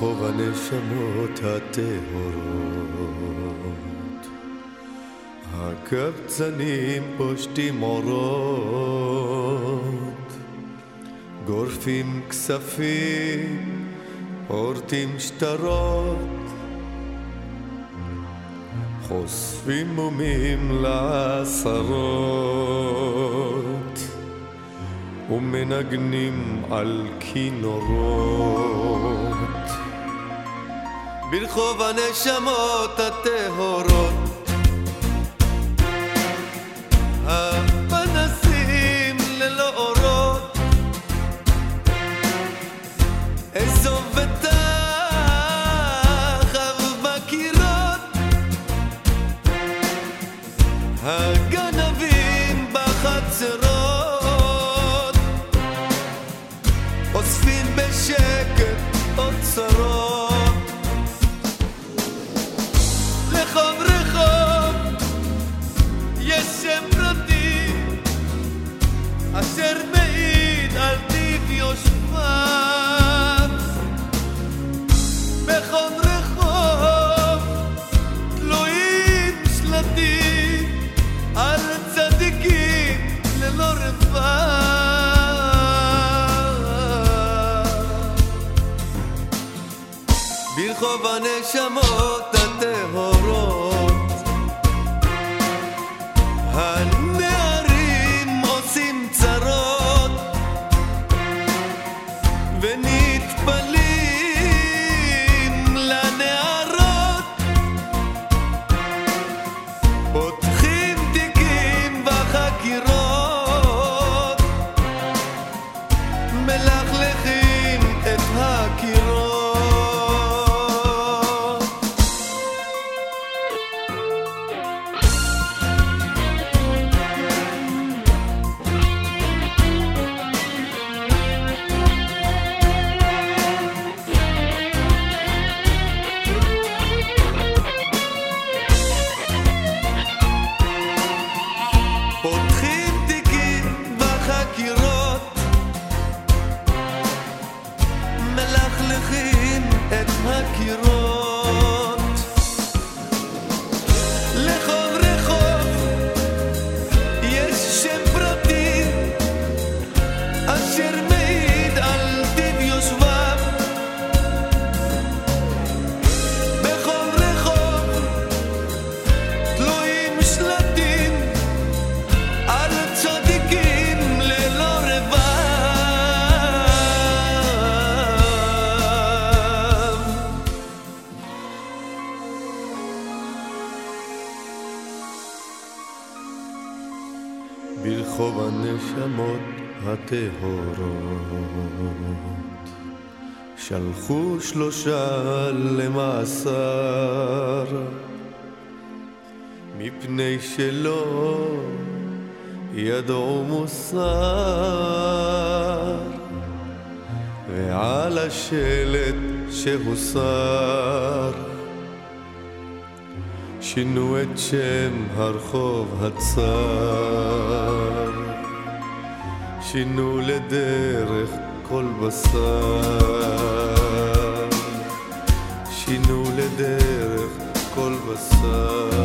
ברחוב הנשמות הטהורות. הקבצנים פושטים אורות, גורפים כספים, פורטים שטרות, חושפים מומים לעשרות, ומנגנים על כינורות. ברחוב הנשמות הטהורות הפנסים ללא אורות אזוב ותחב בקירות הגנבים sorrow הנשמות הטהורות. הנערים עושים צרות ונטפלים לנערות ברחוב הנשמות הטהורות. שלחו שלושה למאסר מפני שלא ידעו מוסר. ועל השלט שהוסר שינו את שם הרחוב הצר. שינו לדרך כל בשר. שינו לדרך כל בשר